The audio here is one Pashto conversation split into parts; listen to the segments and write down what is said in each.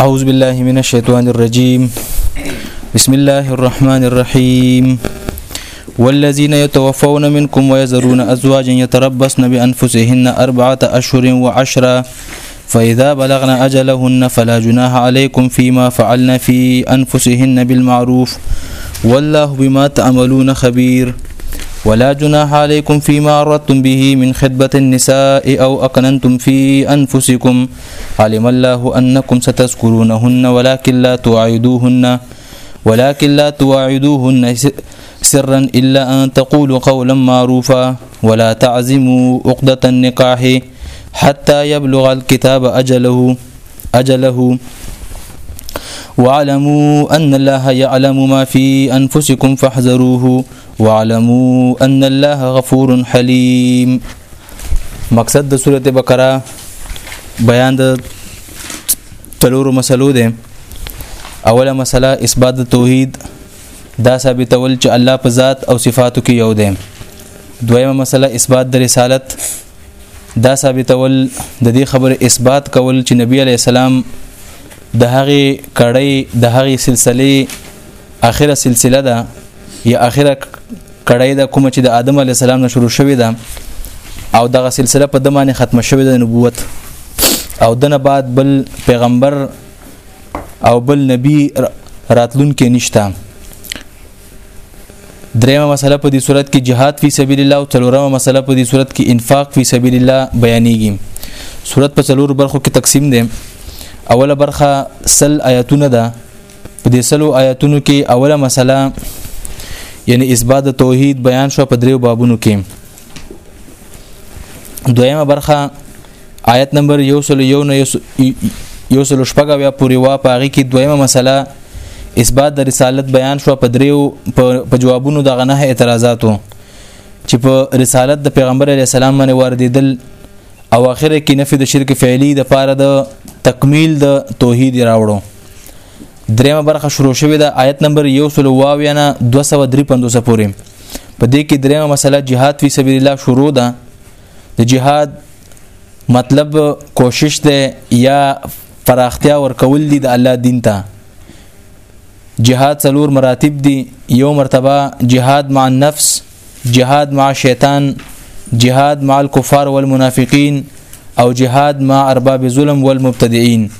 أعوذ بالله من الشيطان الرجيم بسم الله الرحمن الرحيم والذين يتوفون منكم ويذرون أزواجا يتربصن بأنفسهن أربعة أشهر وعشرة فإذا بلغن أجلهن فلا جناح عليكم فيما فعلن في أنفسهن بالمعروف والله بما تعملون خبير ولا جناح عليكم فيما أردتم به من خدمة النساء أو أقننتم في أنفسكم علم الله أنكم ستذكرونهن ولكن لا توعدوهن ولكن لا توعدوهن سرا إلا أن تقولوا قولا معروفا ولا تعزموا عقدة النكاح حتى يبلغ الكتاب أجله اجله وعلموا ان الله يعلم ما في انفسكم فاحذروه وعلموا ان الله غفور حليم مقصد د سوره بقره بیان د تلورو مسلو ده اوله مسله اثبات توحید دا ثابتول چې الله په ذات او صفاتو کې یو دی دویمه مسله اثبات د رسالت دا ثابتول د دې خبرې اثبات کول چې نبی علی السلام د هغه کړۍ د هغه سلسله اخره سلسله ده یا اخره کړۍ ده کوم چې د آدم علی السلام نه شروع شوې ده او دغه سلسله په دمانه ختمه شوې ده نبوت او دنه بعد بل پیغمبر او بل نبی راتلون کې نشته دریمه مسله په دې صورت کې جهاد فی سبیل الله او څلورمه مسله په دې صورت کې انفاق فی سبیل الله بیانېږي صورت په څلور برخو کې تقسیم دی اوله برخه سل آیاتونه ده په دې سلو آیاتونو کې اوله مسله یعنی اثبات توحید بیان شو په دریو بابونو کې دویمه برخه آیت نمبر یو سلو یو نه یو سلو شپږه بیا پوری وا پاغي کې دویمه مسله اثبات د رسالت بیان شو په دریو په جوابونو دغه نه اعتراضاتو چې په رسالت د پیغمبر علی السلام باندې واردېدل او اخر کې نفي د شرک فعلی د پاره د تکمیل د توحید راوړو دریمه برخه شروع شوې ده آیت نمبر 1 سلو واوینا 253 پورې په دې کې دریمه مسله جهاد فی سبیل الله شروع ده د جهاد مطلب کوشش ده یا پراختیا ورکول دي د الله دین ته جهاد څلور مراتب دي یو مرتبه جهاد مع النفس جهاد مع شیطان جهاد مع الكفار والمنافقین او جهاد مع ارباب ظلم والمبتدعين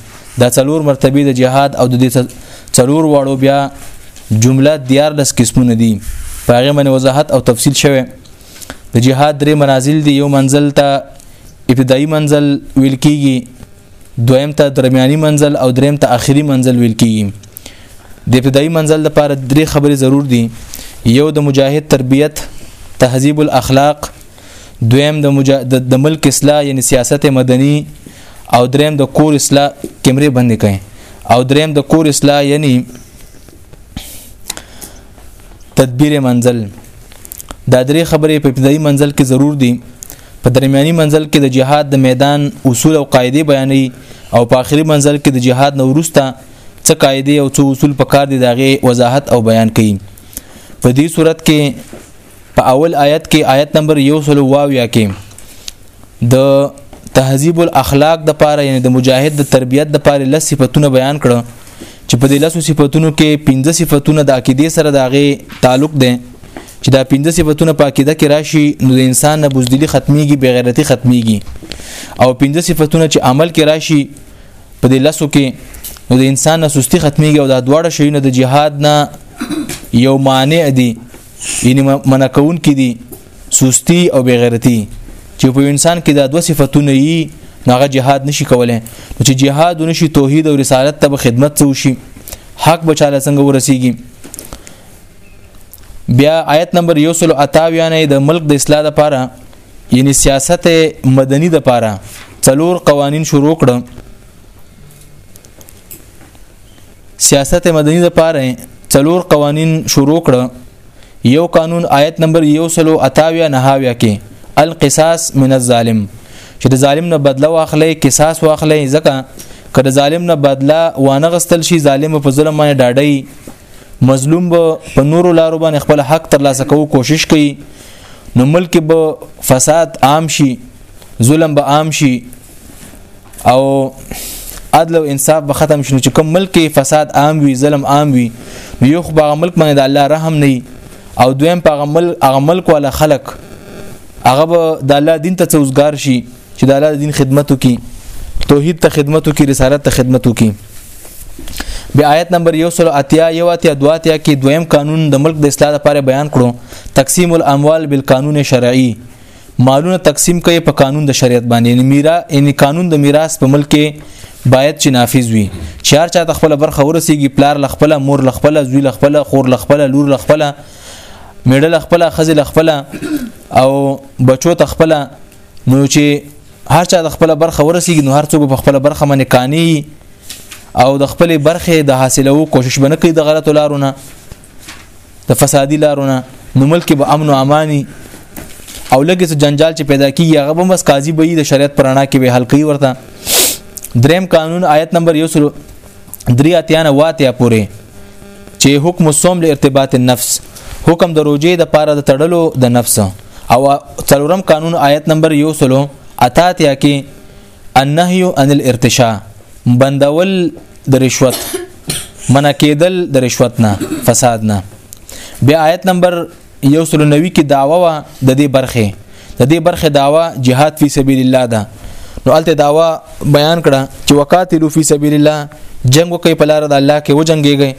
دا څلور مرتبه د جهاد او د دې څلور واړو بیا جمله دیار لس قسمونه دي په هغه باندې وضاحت او تفصیل شوه د جهاد درې منازل دي یو منزل ته ابتدایي منزل ویل کیږي دویم ته درمیاني منزل او دریم ته آخري منزل ویل کیږي د ابتدایي منزل لپاره درې خبرې ضرور دي یو د مجاهد تربیت تهذیب الاخلاق دویم د مجا... د... د ملک اصلاح یعنی سیاست مدنی او دریم د کور اصلاح کیمرې بندې کړي او دریم د کور اصلاح یعنی تدبیر منزل دا درې خبرې په ابتدایي منزل کې ضرور دي په درمیاني منزل کې د جهاد د میدان اصول او قاعده بیانې او په آخري منزل کې د جهاد نو ورسته څه قاعده او څه اصول په کار دي داغه وضاحت او بیان کړي په دې صورت کې په اول آیت کې آیت نمبر یو سلو واویا کې د تهذیب الاخلاق د پاره یعنی د مجاهد د تربیت د پاره لس صفاتونه بیان کړه چې په دې لس صفاتونو کې پنځه صفاتونه د عقیده سره داغه تعلق دي چې دا پنځه صفاتونه په عقیده کې راشي نو د انسان نه بوزدلی ختميږي بغیرتی ختميږي او پنځه صفاتونه چې عمل کې راشي په دې لاسو کې نو د انسان نه سستی ختميږي او دا دواړه شیونه د جهاد نه یو معنی دي یعنی منع کون کې دي سستی او بغیرتی چې په انسان کې دا دوه صفاتونه یي هغه جهاد نشي کولای چې جهاد نشي توحید او رسالت ته خدمت څو شي حق بچاله څنګه ورسیږي بیا آیت نمبر 128 نه د ملک د اصلاح لپاره یعنی سیاست مدنی د لپاره څلور قوانین شروع کړم سیاست مدني لپاره څلور قوانین شروع کړ یو قانون آیت نمبر 128 نهاویا کې القصاص من الظالم چې د ظالم نه بدله واخلې قصاص واخلې ځکه کله ظالم نه بدله وانه غستل شي ظالم په ظلم باندې ډاډي مظلوم به په نورو لارو باندې خپل حق ترلاسه کوو کوشش کوي نو ملک به فساد عام شي ظلم به عام شي او عدل او انصاف به ختم شنو چې کوم ملک فساد عام وي ظلم عام وي نو یو خو به ملک باندې د الله رحم نه او دویم په غمل هغه ملک ولا خلق هغه به د الله دین ته څوزګار شي چې د الله دین خدمت وکي توحید ته خدمت وکي رسالت ته خدمت وکي بیا آیت نمبر 180 یو اتیا دوا اتیا کې دویم قانون د ملک د اصلاح لپاره بیان کړو تقسیم الاموال بالقانون شرعي مالونه تقسیم کوي په قانون د شریعت باندې یعنی میرا یعنی قانون د میراث په ملک باید چې نافذ وي چې هر چا ته خپل برخه ورسیږي پلار لخپله مور لخپله زوی لخپله خور لخپله لور لخپله میړه لخپله خزه لخپله او بچو ته خپل نو چې هر چا د خپل برخه ورسیږي نو هر څوک په خپل برخه باندې قانع او د خپل برخه د حاصلو کوشش بنه کوي د غلطو لارو نه د فسادي لارو نه نو ملک به امن او اماني او لکه څه جنجال چې پیدا کیږي هغه به بس قاضي به د شریعت پرانا کې به حل کوي ورته دریم قانون آیت نمبر 1 درې اتیانه واتیا پورې چې حکم الصوم لارتباط النفس حکم د روزې د پاره د تړلو د نفس او څلورم قانون آیت نمبر 1 سلو اتاتیا کې النهي عن الارتشاء بندول د رشوت منع کېدل د رشوت نه فساد نه بیا آیت نمبر 190 کې داوا وا د دې برخه د دې برخه داوا جهاد فی سبیل الله ده نو الته داوا بیان کړه چې وقاتلو فی سبیل الله جنگ وکي په لار د الله کې وجنګيږي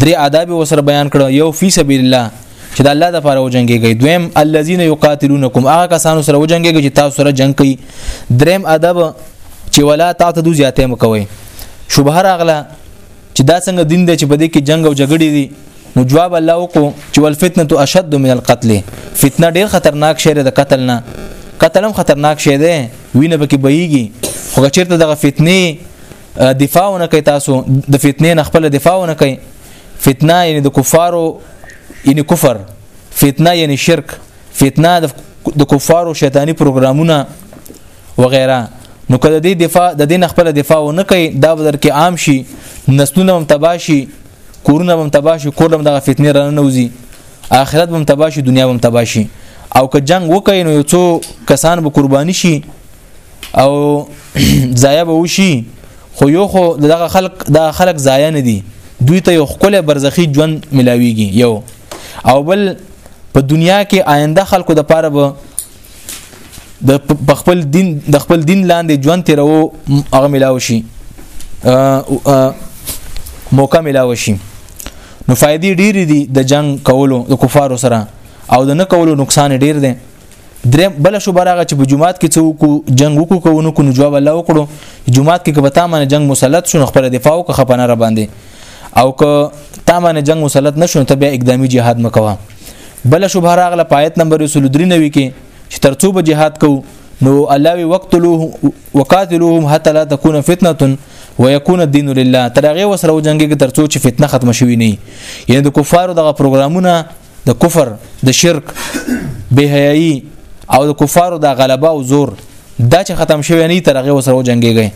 درې آداب وسره بیان کړه یو فی سبیل الله چې د الله د لپاره وجنګيږي دویم الذين يقاتلونكم هغه کسانو سره وجنګيږي چې تاسو سره جنگ کوي دریم ادب چې ولا تعتدو زیاته مکوي شوبه راغله چې دا څنګه دین دی چې په دې کې جنگ او جګړې دي نو جواب الله وکړو چې ول فتنه تو اشد من القتل فتنه ډیر خطرناک شی دی د قتل نه قتل هم خطرناک شی دی وینه پکې بهيږي خو چیرته دغه فتنه دفاع نه کوي تاسو د فتنې نه خپل دفاع نه کوي فتنه یعنی د کفارو یعنی کفر فتنه یعنی شرک فتنه د کفارو شیطانی پروګرامونه وغیرہ نو کله دې دفاع د دین خپل دفاع نه کوي دا بدر کې عام شي نسلونه هم تباشي کورونه هم تباشي کور هم دغه فتنه را نوځي آخرت هم تباشي دنیا هم تباشي او که جنگ وکړي نو یو څو کسان به قرباني شي او ضایع به وشي خو یو خو دغه خلق دا خلق ضایع نه دي دوی ته یو خپل برزخی ژوند ملاويږي یو او بل په دنیا کې آینده خلکو د پاره به د خپل دین د خپل دین لاندې ژوند تیرو هغه ملاو شي موقع ملاو شي نو فائدې ډېرې دي د جنگ کولو د کفارو سره او د نه کولو نقصان ډېر دی درې بل شو براغه چې په جمعات کې څو کو جنگ وکړو کو نو کو جواب الله وکړو جمعات کې کبه تا باندې جنگ مسلط شونه خپل دفاع وکړه خپنه را باندې او که تا باندې جنگ مسلط نشونه ته به اقدامي جهاد مکوه بل شو براغه پایت نمبر 23 کې چې ترڅو به جهاد کو نو الله وی وقتلوه وقاتلوهم حتى لا تكون فتنه ويكون الدين لله ترغه وسره جنگي کې ترڅو چې فتنه ختم شوي نه یعنی د کفارو دغه پروګرامونه د کفر د شرک بهایي او د کفارو د غلبه او زور دا چې ختم شوی نه ترغه وسره جنگيږي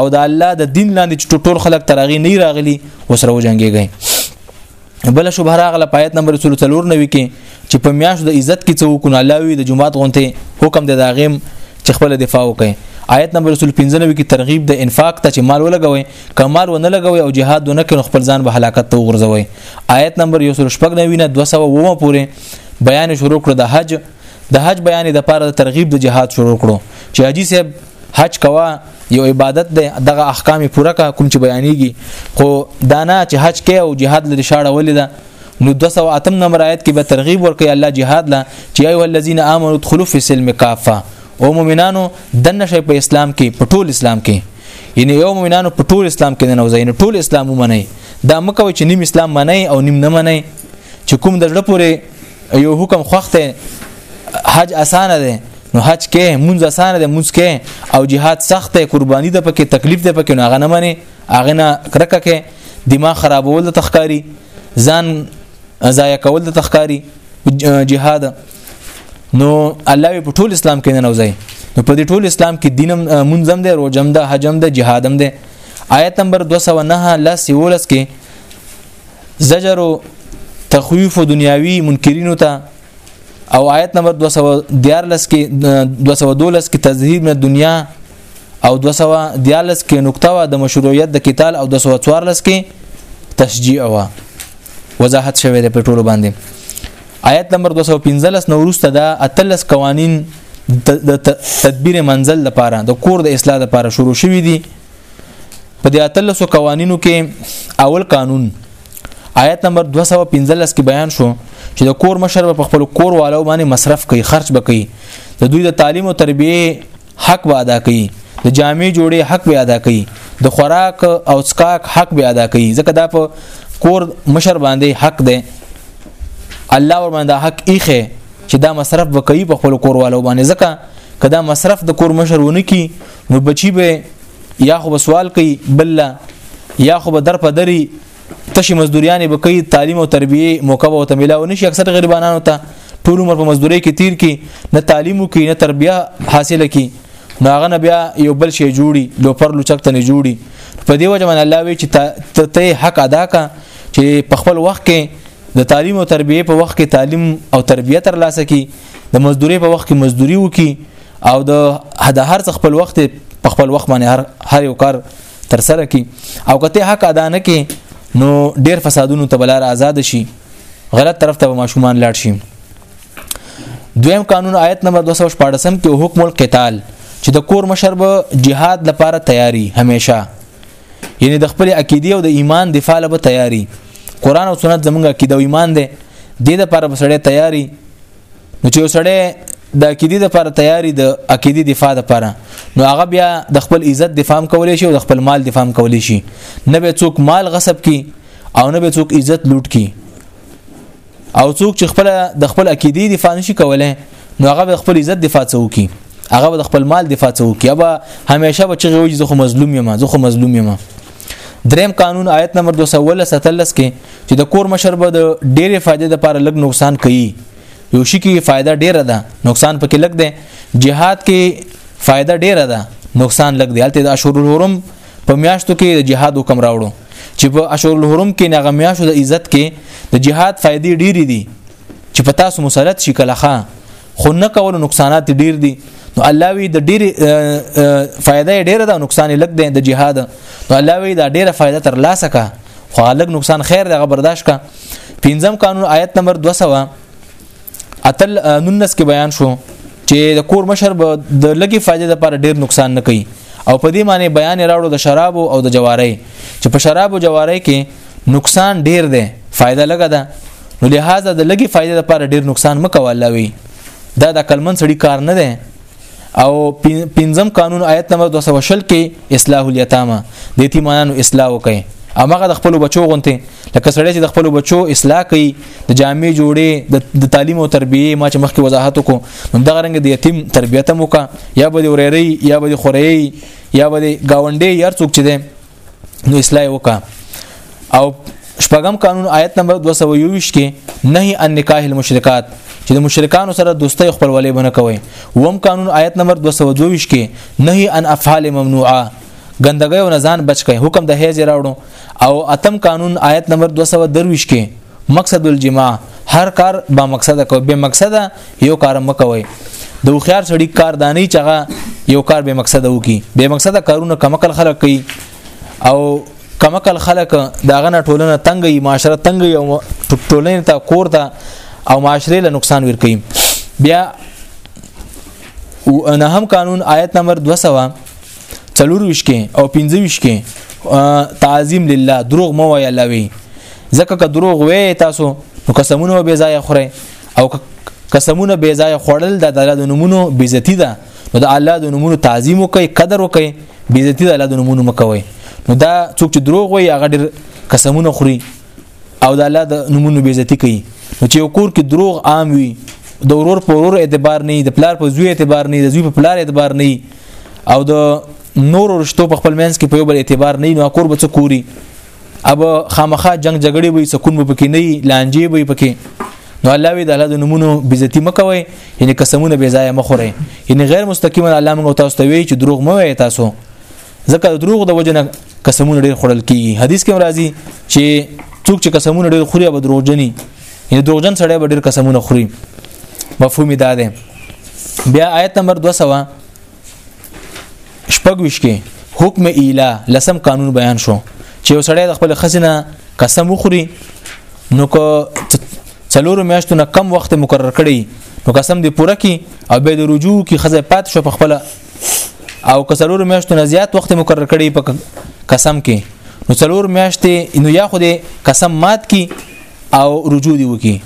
او د الله د دین لاندې چې ټول خلک ترغه نه راغلي وسره جنگيږي بل شوبه راغله پایت نمبر 349 کې چې په میاشت د عزت کې څوک نه الله وي د جمعات غونته حکم د داغم چې خپل دفاع وکړي آیت نمبر 395 کې ترغیب د انفاق ته چې مال ولګوي کمال ونه لګوي او جهاد ونه کړي خپل ځان به هلاکت ته وغورځوي آیت نمبر 149 نه 200 ومه پورې بیان شروع کړ د حج د حج بیان د پاره د ترغیب د جهاد شروع کړو چې حاجی صاحب حج کوا یو عبادت دی دغه احکام پوره کا کوم چې بیانېږي خو دانا چې حج کې او جهاد لري شاړه ولې ده نو 208 نمبر آیت کې به ترغیب ورکړي الله جهاد لا چې ایه الذین آمنوا ادخلوا فی السلم کافه او مؤمنانو دنه شي په اسلام کې په ټول اسلام کې یعنی یو مؤمنانو په ټول اسلام کې نه وځي ټول اسلام ومني دا مکو چې نیم اسلام مني او نیم نه مني چې کوم د زړه پورې یو حکم خوخته حج اسانه ده نو حج کې مونږ اسانه ده مونږ کې او jihad سخت ده قرباني ده پکې تکلیف ده پکې نو هغه نه مني هغه نه کرکه کې دماغ خرابول د تخکاری ځان ضایع کول د تخکاری جهاد نو الله په ټول اسلام کې نه نوځي نو په دې ټول اسلام کې دینم منظم دی روزم ده حجم ده جهادم ده آیت نمبر 209 لس یولس کې زجر تخویف دنیاوی منکرینو ته او آیت نمبر 214 کې 212 کې تزهیر من دنیا او 214 کې نقطه وا د مشروعیت د قتال او 214 کې تشجیع وا وضاحت شوی دی په ټولو باندې آیت نمبر 215 نو ورسته دا اتلس قوانین د تدبیر منزل لپاره د کور د اصلاح لپاره شروع شوی دی په دې اتلس قوانینو کې اول قانون آیت نمبر 215 کې بیان شو چې د کور مشر په خپل کور والو باندې مصرف کوي خرج بکوي د دوی د تعلیم او تربیه حق به ادا کوي د جامع جوړې حق به ادا کوي د خوراک او څکاک حق به ادا کوي ځکه دا په کور مشر باندې حق دی الله ور باندې حق ایخه چې دا مصرف وکړي په خپل کور والو باندې ځکه کدا مصرف د کور مشر ونه کی نو بچی به یا خو سوال کوي بل یا خو به در په دری تشي مزدوریانې به کوي تعلیم او تربیه موقع به ته ملاو نشي اکثر غریبانو ته ټول عمر په مزدوري کې تیر کی نه تعلیم کی نه تربیه حاصله کی نو هغه نه بیا یو بل شی جوړي لو پر لو چکته نه جوړي په دی وجه من الله وی چې ته حق ادا کا چې په خپل وخت کې د تعلیم او تربیه په وخت کې تعلیم او تربیه تر لاسه کی د مزدوري په وخت کې مزدوري وکي او د هر څه خپل وخت په خپل وخت باندې هر هر یو کار تر سره کی او کته حق ادا نه کی نو ډیر فسادونو ته بلار آزاد شي غلط طرف ته ماشومان لاړ شي دویم قانون آیت نمبر 214 کې حکم القتال چې د کور مشر به جهاد لپاره تیاری همیشه یعنی د خپل عقیده او د ایمان دفاع لپاره تیاری قران او سنت زمونږ عقیده او ایمان دی د دې لپاره بسړې تیاری نو چې وسړی د عقیدې لپاره تیاری د عقیدې دفاع لپاره نو هغه بیا د خپل عزت دفاع کولی شي او د خپل مال دفاع کولی شي نه به څوک مال غصب کی او نه به څوک عزت لوټ کی او څوک چې خپل د خپل عقیدې دفاع نشي کولای نو هغه به خپل عزت دفاع کوي هغه به خپل مال دفاع کوي هغه همیشه به چې وایي زه خو مظلوم یم زه خو مظلوم یم دریم قانون آیت نمبر 213 کې چې د کور مشر به د ډېرې فائدې لپاره لږ نقصان کوي یو شي کې فائدہ ډېره ده نقصان پکې لږ دی جهاد کې فائدہ ډېره ده نقصان لږ دی هلته د اشهر الحرم په میاشتو کې د جهاد حکم راوړو چې په اشهر الحرم کې نغه میاشتو د عزت کې د جهاد فائدې ډېرې دي چې په تاسو مسلط شي کله خان خو نه کول نقصانات ډیر دي نو الله وی د ډیر فائدہ ډیر ده نقصان لګ دی د جهاد نو الله وی دا ډیره فائدہ تر لاسه کا خو لګ نقصان خیر دغه برداشت کا پنځم قانون آیت نمبر 200 اتل نونس کې بیان شو چې د کور مشر به د لګي فائدې لپاره ډیر نقصان نه کوي او په دې معنی بیان راوړو د شراب او د جواري چې په شراب او جواري کې نقصان ډیر دی فائدہ لګا ده نو لهدا د لګي فائدې لپاره ډیر نقصان مکو الله وی دا د کلمن سړي کار نه دی او پنځم قانون آیت نمبر 220 کې اصلاح الیتامه د یتیمانو اصلاح وکړي امغه د خپل بچو غونته لکه سړی چې د خپل بچو اصلاح کوي د جامع جوړې د تعلیم او تربیه ما چې مخکې وضاحت وکړو نو دغه رنګ د یتیم تربیته موکا یا به د ورېری یا به د خورې یا به د گاونډي یار څوک چې نو اصلاح وکا او شپږم قانون آیت نمبر 221 کې نهي ان نکاح المشرکات چې د مشرکانو سره دوستۍ خپلولې بنه کوي وم قانون آیت نمبر 222 کې نهي ان افعال ممنوعه ګندګۍ او نزان بچ کړي حکم د هیز راوړو او اتم قانون آیت نمبر 223 کې مقصد الجماع هر کار با مقصد کو به مقصد یو کار مکوي د وخيار سړي کار دانی چغه یو کار به مقصد وکي به مقصد کارونه کمکل خلق کوي او کمکل خلق داغه نه ټولنه تنګ ای معاشره تنګ ای او ټولنه ته کور ته او معاشره له نقصان ور کوي بیا او نه هم قانون آیت نمبر 200 څلور ویش کې او پنځه ویش کې تعظیم لله دروغ مو وای الله وی ځکه که دروغ وې تاسو نو قسمونه به ځای خورئ او قسمونه به ځای خوړل د الله د نمونو بیزتی ده نو د الله د نمونو تعظیم وکي قدر وکي بیزتی د الله د نمونو مکوي نو دا څوک چې دروغ وي هغه ډېر قسمونه خوري او د الله د نمونه بی عزتی کوي نو چې کور کې دروغ عام وي د ورور په ورور اعتبار نه د پلار په زوی اعتبار نه د زوی په پلار اعتبار نه او د نور رشتو په خپل منځ کې په یو بل اعتبار نه نو کور به څه کوری اب خامخا جنگ جګړې وي سکون به پکې نه لانجې به پکې نو الله وی د الله د نمونه بیزتی مکوي یعنی قسمونه بی ځای مخوره یعنی غیر مستقیما الله موږ تاسو ته وی چې دروغ مو وي تاسو ځکه د دروغ د وجنه قسمونه ډیر خړل کیږي حدیث کې راځي چې څوک چې قسمونه ډیر خوري به دروغجني یعنی دروغجن سړی به ډیر قسمونه خوري مفهوم دا ده بیا آیت نمبر 200 شپږوش کې حکم اله لسم قانون بیان شو چې یو سړی د خپل خزینه قسم وخوري نو که څلورو میاشتو نه کم وخت مقرر کړي نو قسم دې پوره کی او به د رجوع کی خزه پات شو په خپل او که څلور میاشتو نه زیات وخت مقرر کړي په قسم کې نو څلور میاشتې نو یا خو دې قسم مات کی او رجوع دی وکي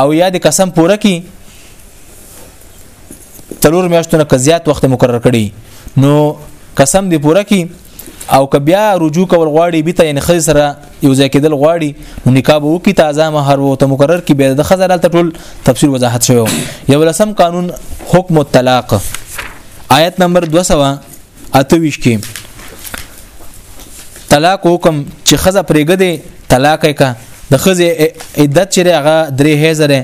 او یا دې قسم پوره کی څلور میاشتو نه زیات وخت مقرر کړي نو قسم دې پوره کی او که بیا رجوع کول غواړي بیت ان خزر سره یو ځای کېدل غواړي نو نکاح وو کی تازه مہر وو ته مقرر کی به د خزر ال ټول تفصیل وضاحت شوی یو لسم قانون حکم الطلاق آیت نمبر 200 اتویش کې طلاق حکم چې خزه پرېګه دي طلاق کا د خزه عدت چې هغه درې هزره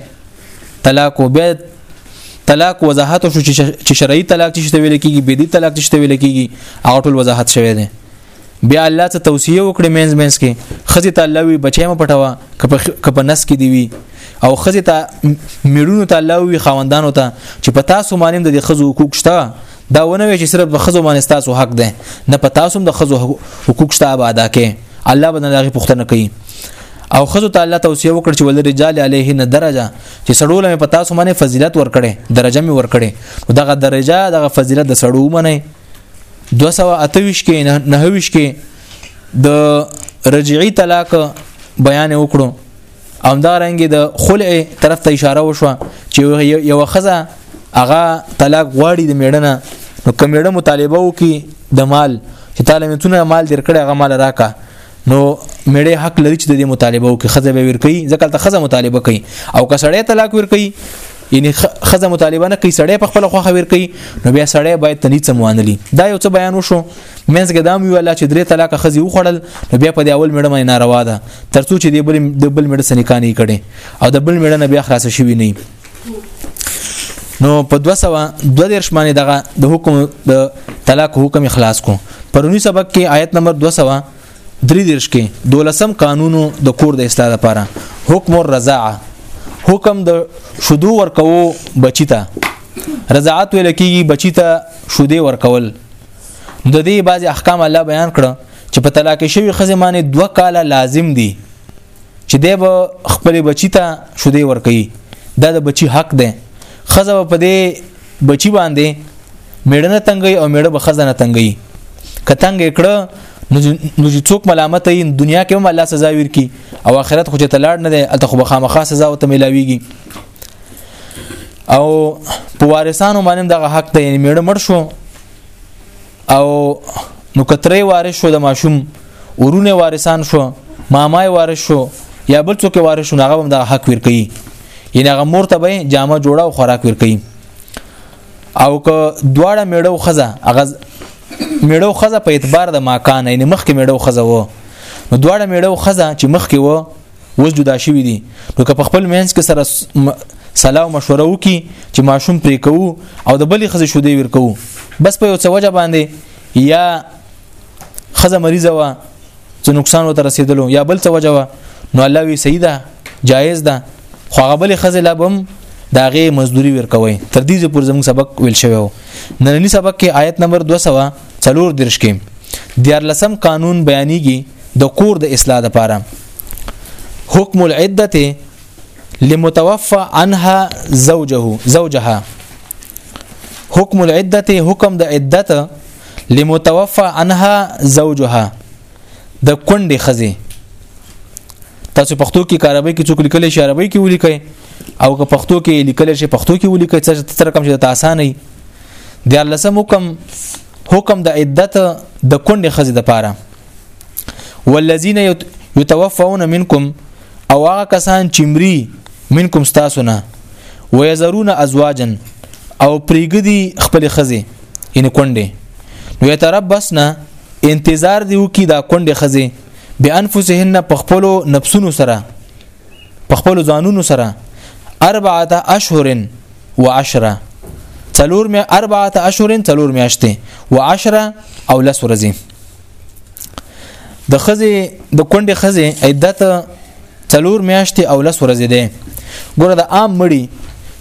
طلاق او بیا طلاق وضاحت شو چې شرعي طلاق چې ویل کېږي بدی طلاق چې ویل کېږي هغه ټول وضاحت شوی دی بیا الله ته توصیه وکړي مینز مینز کې خزي ته الله وی بچی م پټوا کپ نس کې دی وی او خزي ته میړونو ته الله وی خاوندانو ته چې په تاسو مانیم د خزو حقوق شته دا ونه وی چې صرف د خزو باندې تاسو حق ده نه په تاسو د خزو حقوق شته ادا کې الله بدن دغه پښتنه کوي او خزو ته الله توصيه وکړ چې ولرجال عليهن درجه چې سړو لمه په تاسو باندې فضیلت ورکړي درجه می ورکړي دغه درجه دغه فضیلت د سړو منه 228 کې نه هویش کې د رجعي طلاق بیان وکړو او دا رنګ د خلع طرف ته اشاره وشوه چې یو خزه هغه طلاق غواړي د میړنه نو کومېړه مطالبه وکي د مال چې تعالی متونه مال درکړي هغه مال راکا نو میړه حق لري چې د دې مطالبه وکړي خزه به ورکي ځکه ته خزه مطالبه کوي او که سړی طلاق ورکي یعنی خزه مطالبه نه کوي سړی په خپل خوخه ور کوي نو بیا سړی باید تنیت سموانلی دا یو څه بیان وشو مینځ کې دام ویل چې درې طلاق خزي وخړل نو بیا په دی اول میډم نه روا ده ترڅو چې دی بل د بل میډ سنکانی کړي او د بل میډ نه بیا خلاص شوی نه نو په 222 باندې دغه د حکم د طلاق حکم اخلاص کو پرونی سبق کې آیت نمبر 200 درې دیرش کې دولسم قانونو د کور د اصلاح لپاره حکم الرضاعه حکم د شودو ورکوو بچی ته رضاعت ویل کېږي بچی ته شودې ورکول د دې بعض احکام الله بیان کړ چې په طلاق شوی خزمانه دوه کاله لازم دي چې دی به خپل بچی ته شودې ورکړي دا د بچی حق دی خزه په دې بچی باندې میړنه تنګي او میړه به خزانه تنګي کتنګ کړه نو چې څوک ملامت یې دنیا کې هم الله سزا ورکي او آخرت خو چې تلاړ نه دی الته خو به خامخا سزا او ته ملاويږي او په وارثانو باندې دغه حق دی یعنی میړه مړ شو او نو کترې وارث شو د ماشوم ورونه وارثان شو مامای وارث شو یا بل څوک وارث شو هغه هم د حق ور کوي یعنی هغه مور ته به جامه جوړه او خوراک ور کوي او که دواړه میړو خزه هغه میړو خزه په اعتبار د ماکان یعنی مخکې میړو خزه وو نو دواړه میړو خزه چې مخکې وو اوس جدا شوی دي نو که په خپل مینس کې سره سلام مشوره وکي چې ماشوم پرې کوو او د بلې خزې شودې ور کوو بس په یو څه وجه باندې یا خزه مریضه و چې نقصان وته رسیدلو یا بل څه وجه و نو الله وی سیده جایز ده خو هغه بلې خزې لا بم داغه مزدوري ور کوي تر دې پور زموږ سبق ویل شوی و نننی سبق کې آیت نمبر 200 څلور درش کې دیار لسم قانون بیانېږي د کور د اصلاح لپاره حکم العده لمتوفى عنها زوجه زوجها حکم العده حکم د عدت لمتوفى عنها زوجها د کونډې خزي تاسو پښتو کې کارابې کې څوک لیکل شي عربي کې ولیکئ او که پښتو کې لیکل شي پښتو کې ولیکئ چې تر کوم چې تاسو نه دی الله سم حکم حکم د عدت د کونډې خزې د پاره والذین یتوفون منکم او هغه کسان چې مري منکم تاسو نه ويزرون ازواجا او پریګدي خپل خزه ان کونډه نو یتربصنا انتظار دیو کی دا کونډه خزه بانفسهن په خپل نفسونو سره په خپل ځانونو سره اربعه اشهر و عشره څلور می اربعه اشهر څلور میاشتې و عشره او لس ورځې د خزه د کونډې خزه عدت څلور میاشتې او لس ورځې ده ګوره د عام مړی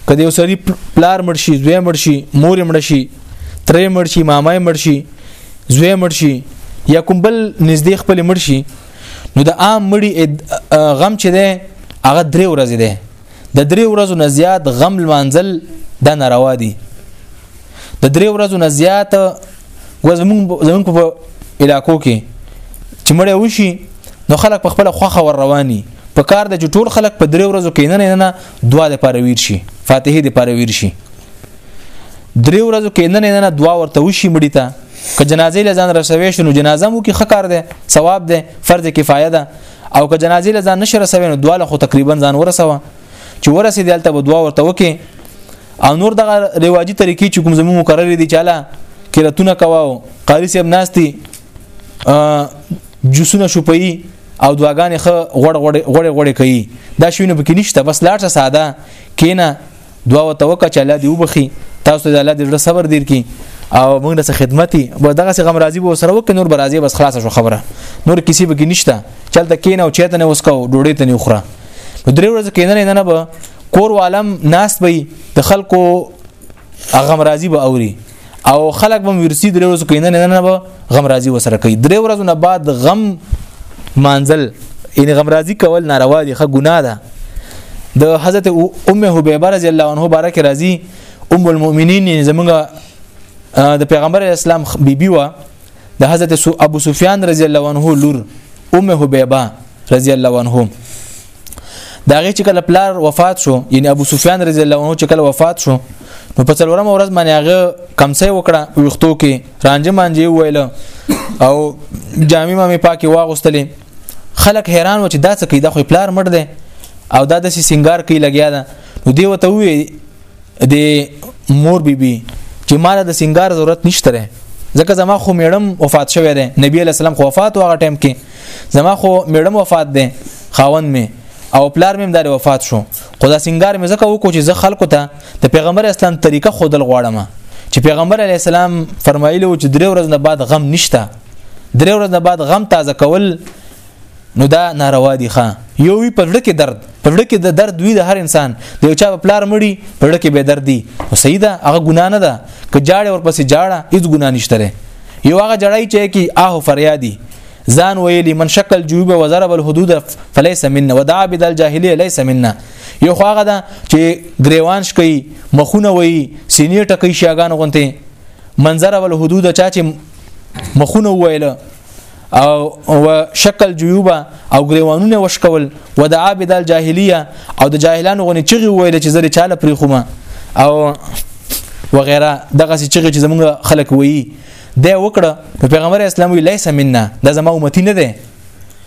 کدی یو سری پلار مړ شي زوی مړ شي مور مړ شي ترې مړ شي مامای مړ شي زوی مړ شي یا کوم بل نږدې خپل مړ شي نو د عام مړي غم چې ده هغه درې ورځې ده د درې ورځو نه زیات غم لمانځل دا ناروا دي د درې ورځو نه زیات زمونږ زمونږ په علاقو کې چې مړی وشي نو خلک په خپل خوخه ور رواني په کار د ټول خلک په درې ورځو کې نه نه نه دوا د پاره ویر شي فاتحه د پاره ویر شي درې ورځو کې نه نه نه دوا ورته وشي مړی ته که جنازې لزان رسوي شنو جنازه مو کې خکار ده ثواب ده فرض کفایه ده او که جنازې لزان نشر رسوي نو دواله خو تقریبا ځان ورسوه چې ورسې دلته به دوا ورته وکي او نور دغه رواجی طریقې چې کوم زمو مقرر دي چاله کړتونه کواو قاری صاحب ناشتي جوسونه شپي او دواګانې خ غړ غړ غړ غړ کوي دا شوینه پکې نشته بس لاړ ساده کینا دعا وتوکه چې الله دې وبخي تاسو دې الله دې صبر دیر کی او موږ له خدمتي به دغه څه غم راضي به سره وکړي نور برازي بس خلاص شو خبره نور کسی به کې نشته چلته کین او چیته نه وسکو ډوډۍ ته نه وخره نو درې ورځې کین نه نه به کور عالم ناس به د خلکو غم راضي به اوري او خلک به ورسی درې ورځې کینه نه نه به غم راضي وسره کوي درې ورځې نه بعد غم مانزل یعنی غم راضي کول ناروا دي خه ګناه ده د حضرت ام حبیبه رضی الله عنها بارک راضي ام المؤمنین زمونږ د پیغمبر اسلام بیبي وا د حضرت ابو سفیان رضی الله عنه لور ام حبیبه رضی الله عنه دا غي چې کله پلار وفات شو یعنی ابو سفیان رضی الله عنه چې کله وفات شو نو په څلورم ورځ باندې هغه کمسه وکړه وختو کې رانجه مانجه ویل او جامع مې پاکي واغستلې خلک حیران و چې دا څه کوي دا خو پلار مړ دی او دا د سنگار کوي لګیا ده نو دی وته وی د مور بیبي بی چې مال د سنگار ضرورت نشته ره ځکه زما خو میړم وفات شوی دی نبی علی السلام خو وفات واغه ټیم کې زما خو میړم وفات دی خاوند می او پلار مې دار وفات شو خو دا سنگار مې زکه وکړو چې زه خلکو ته د پیغمبر اسلام طریقه خودل غواړم چې پیغمبر علی السلام فرمایلی و چې درې ورځې بعد غم نشته درې ورځې بعد غم تازه کول نو دا ناروا دي ښا یو وی په لړکه درد په لړکه د درد وی د هر انسان د یو چا په پلار مړي په لړکه به درد دي او سیدا هغه ګنا نه ده که جاړه ورپسې جاړه هیڅ ګنا نشته یو هغه جړای چې کی آه فریادي ځان ویلی من شکل جوب و ضرب الحدود فليس منا ودعا بد الجاهليه ليس منا یو خو هغه ده چې گریوان شکی مخونه وی سینې ټکی شیاغان غونته منظر ول حدود چا چې مخونه ویله او شکل جیوبا او گریوانونه وشکول و د عابد الجاهلیه او د جاهلانو غني چغي ویل چې زری چاله پرې خومه او وغیرہ دغه چې چغي چې زمونږ خلک وایي دا وکړه نو پیغمبر اسلام وی لیس منا دا زما امتی نه ده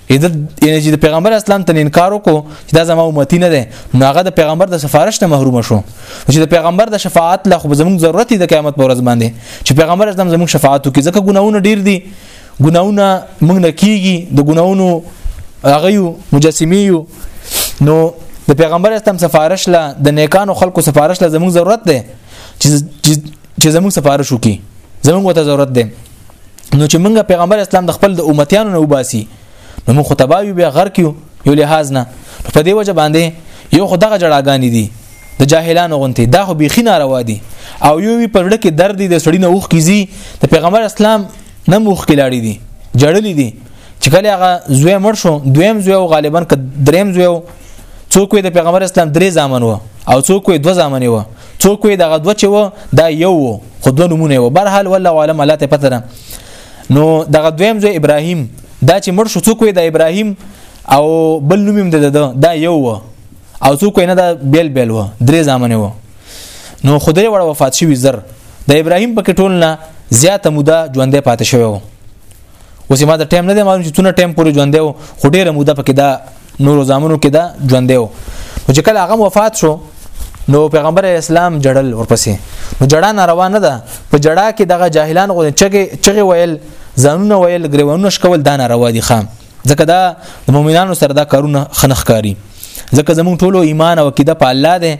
اذا یعنی چې پیغمبر اسلام ته انکار وکړو چې دا زما امتی نه ده نو هغه د پیغمبر د سفارش نه محروم شو چې د پیغمبر د شفاعت له خو زموږ ضرورت دی د قیامت پر ورځ باندې چې پیغمبر اسلام زموږ شفاعت وکړي ځکه ګناونه ډیر دي ګناونه موږ نه کیږي د ګناونو هغه یو مجسمه یو نو د پیغمبر اسلام سفارش له د نیکانو خلکو سفارش له زموږ ضرورت دی چې زموږ سفارش وکړي زموږ ته ضرورت دی نو چې موږ پیغمبر اسلام د خپل د امتیانو نه وباسي نو موږ خو تباوی بیا غرق یو یو لحاظ نه په دې وجه باندې یو خو دغه جړاګانی دي د جاهلانو غونتی دا خو بيخي ناروا دي او یو وی پرړه کې درد دي د سړی نه اوخ کیږي د پیغمبر اسلام نه مخ کې لاړی دي جړلې دي چې کله هغه زوی مړ شو دویم زوی او غالبا ک دریم زوی څوک د پیغمبر اسلام درې ځامن و او څوک دوه ځامن و څوک دغه دوه چې و دا یو خو دوه نمونه و بهرحال والله عالم الله ته پته نو دغه دویم زوی ابراهیم دا چې مړ شو څوک وي د ابراهیم او بل نوم هم د دا یو و او څوک نه دا بیل بیل و درې ځامنه و نو خدای وړ وفات شوی زر د ابراهیم په کې ټول نه زیاته موده ژوندې پاتې شوی و اوس ما د ټایم نه دی معلوم چې څونه ټایم پورې ژوندې و خو ډیره موده پکې دا نورو زامنو کې دا ژوندې و نو چې کله هغه وفات شو نو پیغمبر اسلام جړل ورپسې نو جړه ناروا نه ده په جړه کې دغه جاهلان غو چغه چغه ویل ځانونه ویل ګریوانونه شکول دا ناروا دي خام ځکه دا د مؤمنانو سره دا کارونه خنخ کاری ځکه زمونږ ټولو ایمان او عقیده په الله ده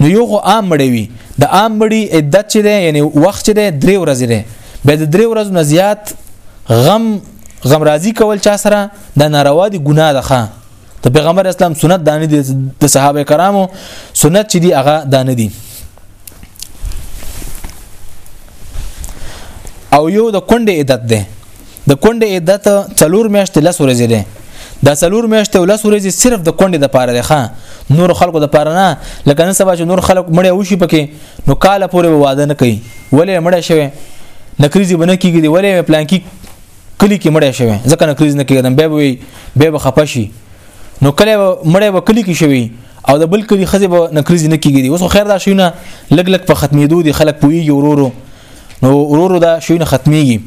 نو یو خو عام مړی وي د عام مړی عدت چې ده یعنی وخت چې ده درې ورځې ده به د درې ورځو نه زیات غم غم راضی کول چا سره د ناروا دي ګناه ده ښه د پیغمبر اسلام سنت دانه دي د صحابه کرامو سنت چې دی هغه دانه دي او یو د کونډې عدت ده د کونډې عدت څلور میاشتې لس ورځې دی دا څلور میاشتې او لس ورځې صرف د کونډې د پاره دی ښا نور خلکو د پاره نه لکه نن سبا چې نور خلک مړی وشي پکې نو کاله پورې واده نه کوي ولې مړی شوی نکریزي بنه کیږي دی ولې پلان کې کلی کې مړی شوی ځکه نکریز نه کېږم به وي به به خپه شي نو کله مړی به کلی کې شوی او د بل کلی خزه به نکریز نه کیږي اوس خیر دا شونه لګ لګ په ختمېدو دي خلک پوي ورورو نو ورورو دا شوینه ختميږي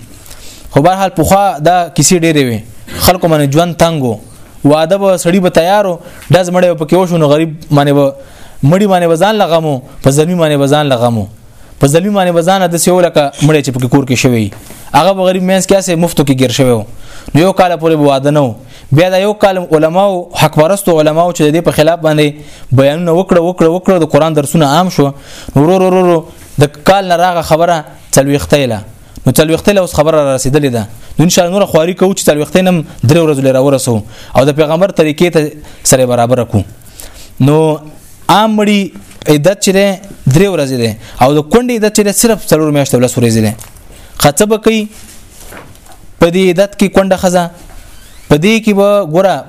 خو بهر حال پوخا دا کیسې ډېرې وي خلکو باندې ژوند تنګو واده به سړی به تیارو د زمړې په کې وشو نو غریب باندې به مړی باندې وزن لغمو په زلمی باندې وزن لغمو په زلمی باندې وزن د سیو لکه مړی چې په کور کې شوی هغه به غریب مینس کیسه مفتو کې ګیر شوی نو یو کال پورې واده نه بیا دا یو کال علما او حق پرستو علما چې د دې په خلاف باندې بیانونه وکړه وکړه وکړه د قران درسونه عام شو نور ورو ورو د کال نه راغه خبره څلويختې له نو څلويختې له اوس خبره را رسیدلې ده نو ان شاء الله نور خواري کوو چې څلويختې نم درې ورځې لري ورسو او د پیغمبر طریقې ته سره برابر کو نو عام مړي عدت چې ده درې ورځې ده او د کونډې عدت چې ده صرف څلور میاشتې ولس ورځې ده خطه به کوي په دې عدت کې کونډه خزه په دې کې به ګوره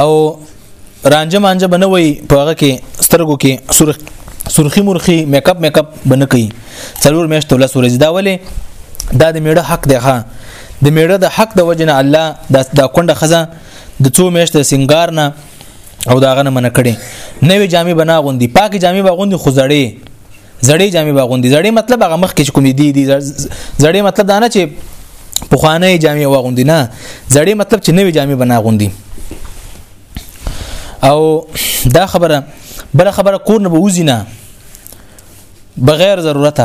او رانجه مانجه بنوي په هغه کې سترګو کې سرخ سرخی مرخی میک اپ میک اپ بنه کوي څلور میاشتې ولا سورې دا ولې دا د میړه حق دی ښا د میړه د حق د وجنه الله د کونډه خزه د څو میاشتې سنگار نه او دا غنه من کړي نوې جامې بنا غوندي پاکي جامې بغوندي خزړې زړې جامې واغوندي زړې مطلب هغه مخ کې کوم دي دي زړې مطلب دا نه چې پخوانه جامې واغوندي نه زړې مطلب چې نوې جامې بنا غوندي او دا خبره بل خبره کور نه بوزي نه بغیر ضرورت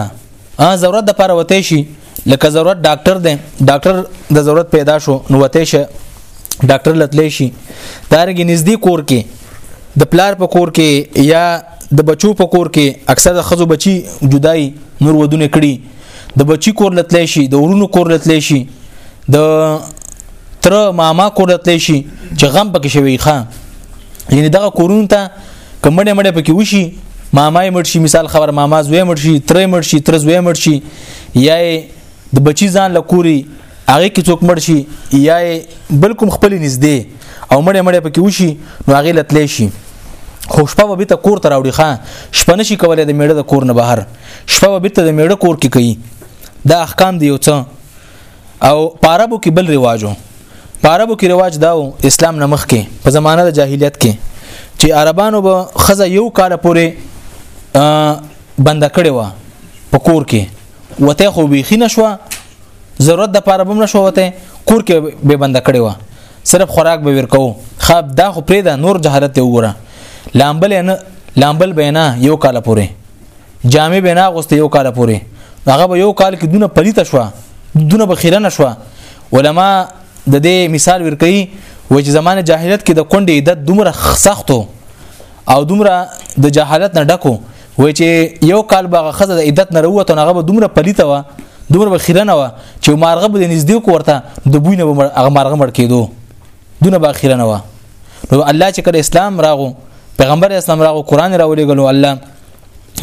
ها ضرورت د پاره وته شي لکه ضرورت ډاکټر دی ډاکټر د ضرورت پیدا شو نو وته شه ډاکټر لتلی شي دارنګ نږدې کور کې د پلار په کور کې یا د بچو په کور کې اکثر د خزو بچي جدای نور ودونه کړي د بچی کور لتلی شي د ورونو کور لتلی شي د تر ماما کور لتلی شي چې غم پکې شوی ښا یعنی دغه کورونو ته کمړې مړې پکې وشي مامای مړ شي مثال خبر ماما زوی مړ شي ترې مړ شي تر زوی مړ شي یا د بچی ځان لکوري هغه کې څوک مړ شي یا بلکم خپل نږدې او مړې مړې پکې وشي نو هغه لتلې شي خو شپه به ته کور ته راوړي ښا شپه نشي کولای د میړه د کور نه بهر شپه به ته د میړه کور کې کوي دا احکام دی یو څه او په عربو کې بل رواجو په عربو کې رواج داو اسلام نه مخ کې په زمانه د جاهلیت کې چې عربانو به خزه یو کال پورې بند کړي و په کور کې وته خو بيخي نشوه ضرورت د پاره بم نشوه وته کور کې به بند کړي و صرف خوراک به ورکو خاب دا خو پرې دا نور جهالت ته وګوره لامبل نه لامبل بینا یو کال پورې جامع به نه غوسته یو کال پورې هغه به یو کال کې دونه پلیته شو دونه بخیره نه شو علما د دې مثال ورکړي و چې زمانه جاهلیت کې د کونډې عدت دومره سختو او دومره د جهالت نه ډکو و چې یو کال به خزه د عدت نه وروته هغه به دومره پلیته و دومره به خیره نه و چې مارغه به نږدې کو ورته د بوی نه به هغه مارغه مړ کېدو دونه به خیره نه و نو الله چې کله اسلام راغو پیغمبر اسلام راغو قران راولې غلو الله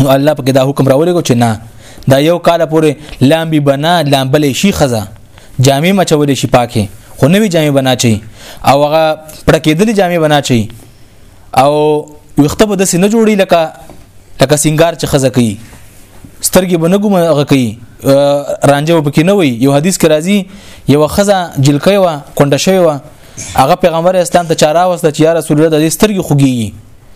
نو الله پکې دا حکم راولې کو چې نه دا یو کال پورې لامبي بنا لامبلې شي خزه جامع مچولې شي پاکه خو نوې جامع بنا چي او هغه پړکېدلې جامع بنا چي او وخته به د سینې جوړي لکه لکه سنگار چې خزه کوي سترګې به نه ګوم هغه کوي رانجه وبکې نه وي یو حدیث کې راځي یو خزه جلکې و کونډه شوی و هغه پیغمبر اسلام ته چاره واست چې یا رسول الله د سترګې خوږي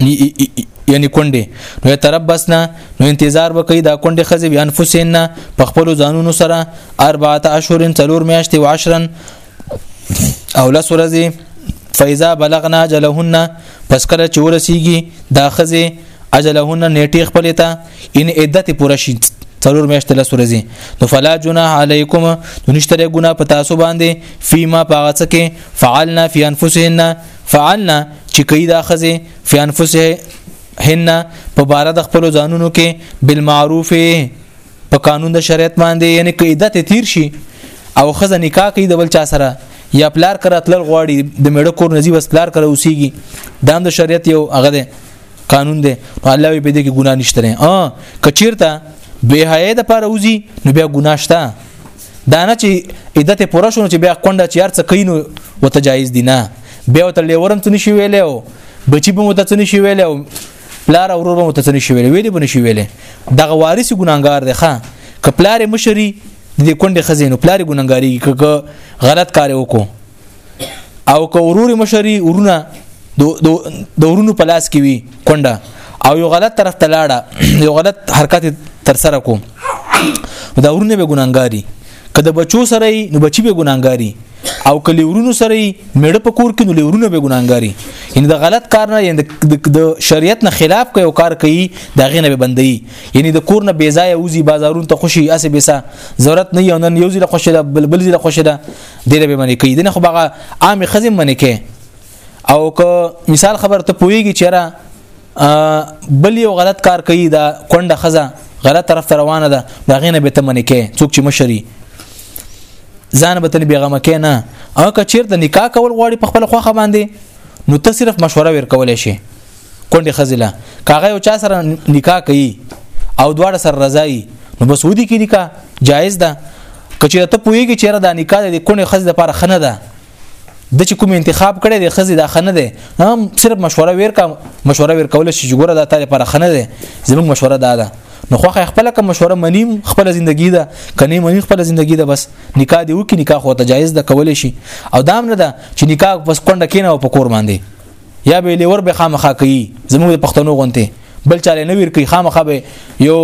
یعنی کونډه نو تربسنا نو انتظار وکي دا کونډه خزي بیان فسینا په خپل ځانونو سره 14 اشهر تلور میاشتې او 10 او لس ورځې فاذا بلغنا جلهن پس کله چې ورسیږي دا خزي اجلهن نیټه خپل ته ان عدت پوره شي څلور میاشتې لس ورځې نو فلا جناح علیکم نو نشته ګناه په تاسو باندې فيما پاغه څه کې فعلنا فی انفسنا فعلنا چې کوي دا خزه فی انفسه هن په بار د خپل ځانونو کې بالمعروف په قانون د شریعت باندې یعنی کې عدت تیر شي او خزه نکاح کوي د بل چا سره یا پلار کرا تل غواړي د میړه کور نزی بس پلار کرا اوسيږي دا هم د شریعت یو هغه ده قانون ده نو الله به دې کې ګناه نشته اه کچیرته به حیا د پاره وزي نو بیا ګناه شته دا نه چې عدت پوره شونه چې بیا کونډه چیار څه کینو وته جایز دي نه بیا وته لورم څه نشي ویلې او بچی به مت څه نشي ویلې او پلار او ورور به مت څه نشي ویلې ویلې به نشي ویلې دغه وارث ګناګار دی ښا ک پلار مشري د کونډه خزینو پلار ګناګاری ک غلط کار وکړو او که ورور مشري ورونه د ورونو په لاس کې وي کونډه او یو غلط طرف ته لاړه یو غلط حرکت تر سره کو دا ورونه به ګناګاری که د بچو سره نو بچی به ګناګاری او کلی ورونو سره میړه په کور کې نو لورونه به ګناګاری یعنی د غلط کار نه یعنی د شریعت نه خلاف کوي او کار کوي دا غینه به بندي یعنی د کور نه بیزای اوزی بازارون ته خوشي اسه بیسا ضرورت نه یو نن یو زیره خوشي ده بلبل زیره خوشي ده دله به منی کوي دنه خو بغه عام خزم منی کوي او که مثال خبر ته پويږي چیرې بل یو غلط کار کوي دا کونډه خزه غلط طرف ته روانه ده دا غینه به ته منی کوي څوک چې مشري ځان به تل بیغمه کې نه او که چیرته نکاح کول غواړي په خپل خوخه باندې نو ته صرف مشوره ورکول شي کونډې خزې له کاغه یو چا سره نکاح کوي او دواړه سره رضای نو بس ودی کې نکاح جایز ده کچې ته پوېږي چې را د نکاح د کونې خزې لپاره خنه ده د چې کوم انتخاب کړي د خزې دا خنه ده هم صرف مشوره ور کا مشوره ور کول شي ګوره دا تعالی پر خنه ده زموږ مشوره دا ده نو خو خپل کوم مشوره منیم خپل ژوندۍ ده کني منی خپل ژوندۍ ده بس نکاح دی وکي نکاح خو ته جایز ده کول شي او دام نه ده چې نکاح بس کونډه کینه او پکور باندې یا به لیور به خامخا کوي زموږ د پښتنو غونته بل چاله نه ور کوي خامخا به یو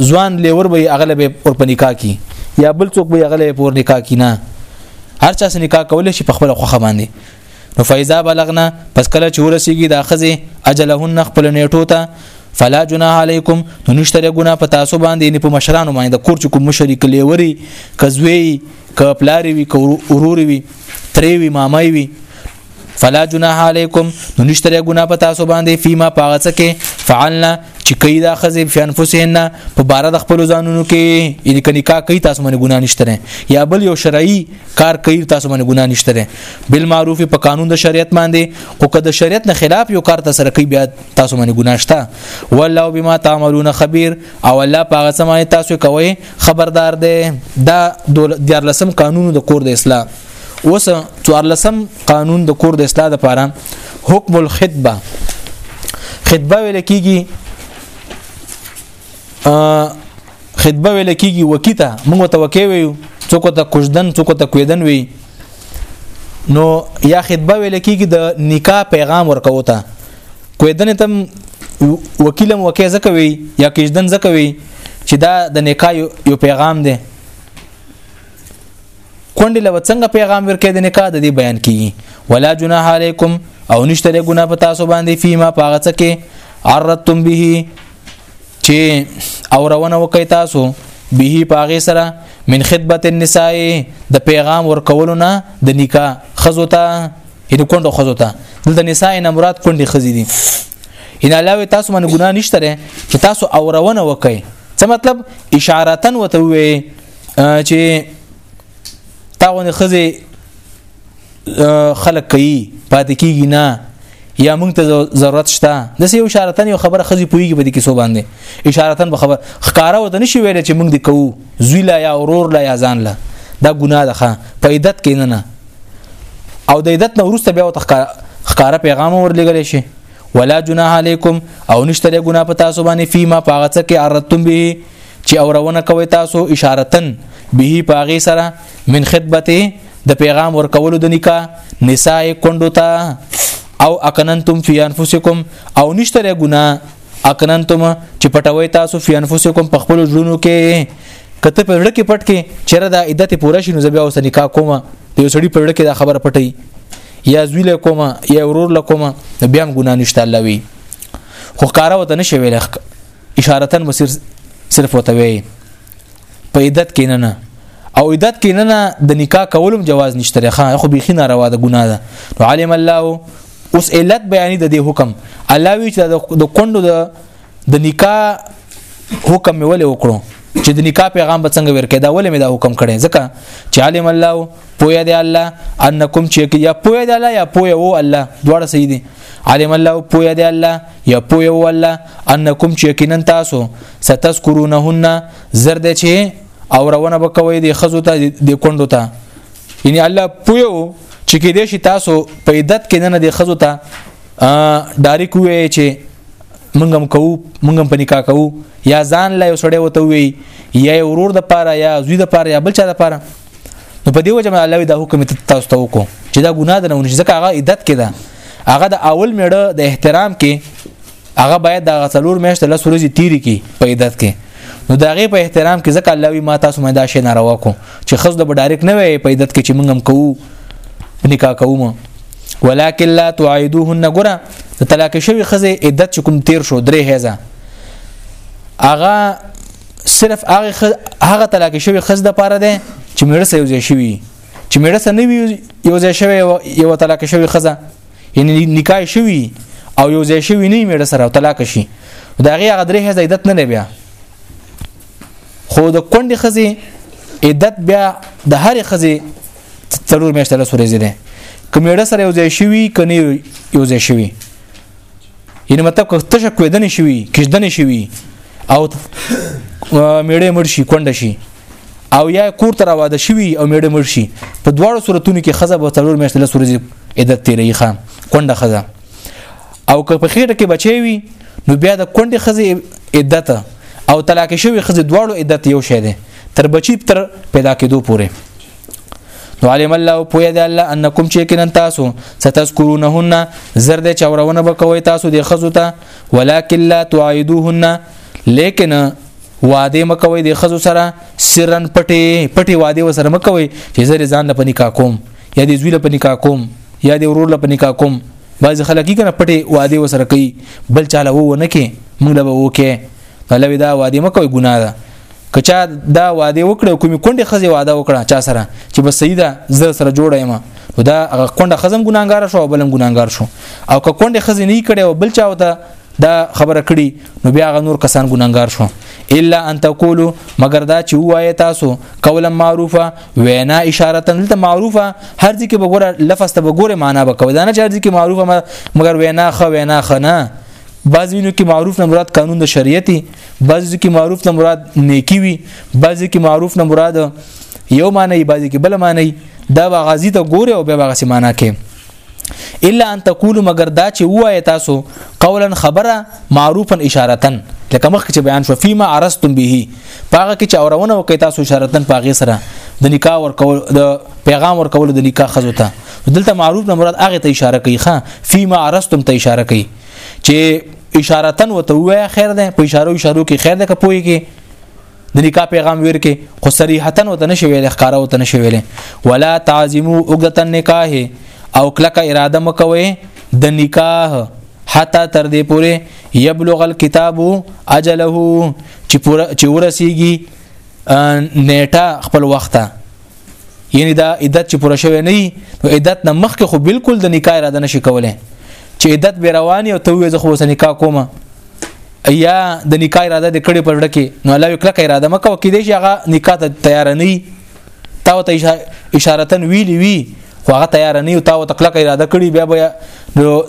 ځوان لیور به اغلب پر پنیکا کی یا بل څوک به اغلب پر نکاح کی نه هر چا سره نکاح کول شي په خپل خوخه باندې نو فایزا بلغنا پس کله چې ورسیږي د اخزه اجلهن خپل نیټو ته فلا جناح علیکم نو نشته ګنا په تاسو باندې نه په مشرانو باندې د کور چې کوم مشرک لیوري کزوی ک پلاری وی ک اورور وی تری وی مامای وی فلا جناح علیکم نو نشتره ګنا په تاسو باندې فيما پاغڅ کې فعلنا چې کوي دا خزب فی انفسهن په بار د خپل ځانونو کې یعنی کني کا کوي تاسو باندې ګنا نشتره یا بل یو شرعي کار کوي تاسو باندې ګنا نشتره بل معروف په قانون د شریعت باندې او که د شریعت نه خلاف یو کار تاسو کوي بیا تاسو باندې ګنا شته والله بما تعملون خبير او الله پاغه سمای تاسو کوي خبردار دی دا د 14 قانون د کور د اسلام اوس 14م قانون د کور د اصلاح لپاره حکم الخطبه خطبه ویل کیږي خطبه ویل کیږي وکیته موږ ته وکی ویو څوک ته کوژدن څوک ته کویدن وی نو یا خطبه ویل کیږي د نکاح پیغام ورکو ته کویدن تم وکیلم وکې زکوي یا کوژدن زکوي چې دا د نکاح یو پیغام دی کونډې له څنګه پیغام ورکې د نکاح د دې بیان کیږي ولا جناح علیکم او نشته له ګناه په تاسو باندې فيما پاغه څه کې عرضتم به چې او روانه وکي تاسو به پاغه سره من خدمت النساء د پیغام ورکولو نه د نکاح خزوتا ان کونډو خزوتا دلته نساء نه مراد کونډي خزي دي ان علاوه تاسو باندې ګناه نشته چې تاسو او روانه وکي څه مطلب اشارتن وته وي چې تاونه خزه خلق کوي پاتې کیږي نه یا مونږ ته ضرورت شته د سې یو شارتن یو خبره خزي پویږي په دې کې سو باندې اشارتن به خبر خکاره وته نشي ویل چې مونږ دې کوو زوی لا یا اورور لا یا ځان لا دا ګناه ده په عدت کې نه نه او د عدت نه ورسته بیا وته خکاره پیغام ورلګل شي ولا جناح علیکم او نشته ګناه په تاسو باندې فيما پاغه څه کې ارتم به چې اورونه کوي تاسو اشارتن به پاغي سره من خطبته د پیغام ورکولو د نکاح نساء کندو ته او اکننتم فی انفسکم او نشته ګنا اکننتم چې پټوي تاسو فی انفسکم په خپل ژوندو کې کته په وړ کې پټ کې چیرې د عدت پوره شي نو زبیا اوس نکاح کوم د یو سړي په وړ کې دا خبره پټي یا زوی له کومه یا ورور له کومه بیا هم ګنا نشته الله وی خو کار وته نشي ویل اشارتن به صرف وته وي په عدت کې نه نه او عدت کې نه نه د نکاح کولم جواز نشته ښه خو بيخي ناروا ده ګناه ده نو علم الله اوس علت بیانې د دې حکم الله وی چې د کندو د د نکاح حکم ولې وکړو چې د نکاح پیغام به څنګه ورکې دا ولې مې دا حکم کړي ځکه چې علم الله پویا دی الله انکم چې یا پویا دی الله یا پویا وو الله دواړه صحیح دي علم الله پویا دی الله یا پویا وو الله انکم چې یقینا تاسو ستذکرونهن زرد چې او روانه بکوي دی خزو ته دی کندو ته یعنی الله پویو چې کې دې شي تاسو په عدت کې نه دی خزو ته ډایرک وې چې منګ هم کوو منګ هم پنیکا کوو یا ځان لا یو سړی وته وي یا ورور د پاره یا زوی د پاره یا بل چا د پاره نو په دې وجه باندې الله دا حکم تاسو ته وکړو چې دا ګناه ده نه ونشي ځکه هغه عدت کې ده هغه د اول میړه د احترام کې هغه باید د غسلور میشت له سورځي تیری کې په عدت کې نو دا غي په احترام کې ځکه الله وی ما تاسو مې دا شی ناروا کو چې خز د ډایرک نه وي په عدت کې چې موږ هم کوو نکاح کوو ولکن لا تعیدوهن غره د طلاق شوی خزه عدت چې کوم تیر شو درې هزه اغه صرف هغه هغه طلاق شوی خز د پاره ده چې میړه سره یوځای شوی چې میړه سره نه وی یوځای شوی یو طلاق شوی خزه یعنی نکاح شوی او یوځای شوی نه میړه سره طلاق شي دا هغه هغه درې هزه عدت نه بیا خو د کونډې خزي عدت بیا د هرې خزي ضرور میشته له سورې زیره کمیړه سره یوځای شوی کني یوځای شوی یعنی مطلب که تشه کویدنې شوي کشدنې شوي او میړې مړ شي کونډه شي او یا کور تر واده شوي او میړې مړ شي په دواړو صورتونو کې خزه به تلور میاشتې له سورې عدت تیرې ښه کونډه خزه او که په خېټه کې بچي وي نو بیا د کونډې خزه عدت او طلاق شوی خزه دواړو عدت یو شی دی تر بچی تر پیدا کېدو پورې نو علم الله پوی دی الله انکم چې کینن تاسو ستذکرونهن زرد چورونه بکوي تاسو د خزو ته ولکن لا تعیدوهن لیکن واده مکوي د خزو سره سرن پټي پټي واده وسره مکوي چې زری ځان له پنیکا کوم یا د زوی له پنیکا کوم یا د ورور له پنیکا کوم بعض خلک یې کنه پټي واده وسره کوي بل چاله وو نه کې موږ له وو کې الله ودا واده مکوي ګناه ده که چا دا واده وکړو کومې کونډې خزه واده وکړه چا سره چې بس سیدا زر سره جوړه یم نو دا هغه کونډه خزم ګناګار شو او بلم ګناګار شو او که کونډه خزه نه کړي او بل چاو ته دا خبره کړي نو بیا غ نور کسان ګناګار شو الا ان تقولوا مگر دا چې وایي تاسو قولا معروفه وینا اشاره دلته معروفه هر ځکه بګوره لفظ ته بګوره معنا بکوي دا نه چې هر ځکه معروفه مګر وینا خو وینا خنه بعض وینو کې معروف نه مراد قانون د شریعتي بعضی کې معروف نه مراد نیکی وي بعضی کې معروف نه مراد یو معنی بعضی کې بل معنی دا غازی ته ګوره او به غسی معنی کې الا ان تقول مگر دا چې وای تاسو قولا خبره معروفا اشارتن لکه مخکې چې بیان شو فيما ارستم به پاغه کې چې اورونه وکي تاسو اشارتن پاغه سره د نکاح ور کول د پیغام ور کول د نکاح خزو ته دلته معروف نه مراد هغه ته اشاره کوي ښا فيما ارستم ته اشاره کوي چې اشارتن وته وای خیر ده په اشارو اشارو کې خیر ده کپوي کې د نکاح پیغام ور کې خو صریحتن وته نشي ویل ښکارا وته نشي ویل ولا تعزمو عقدت النکاح او کلک اراده مکوي د نکاح حتی تر دې پورې یبلغ الكتاب اجله چې پورا چې ورسیږي نیټه خپل وخته یعنی دا عدت چې پوره شوی نه نو عدت نه مخکې خو بالکل د نکاح را ده نشي کولای چې عدت به رواني او ته وې زه خو وسه نکاح کوم یا د نکاح اراده د کړي پرړه کې نو الله یو کلک اراده مکو کې دې هغه نکاح ته تیار نه تا ته اشارتن ویلی وی خو هغه تیار نه یو تا ته کلک اراده کړي بیا بیا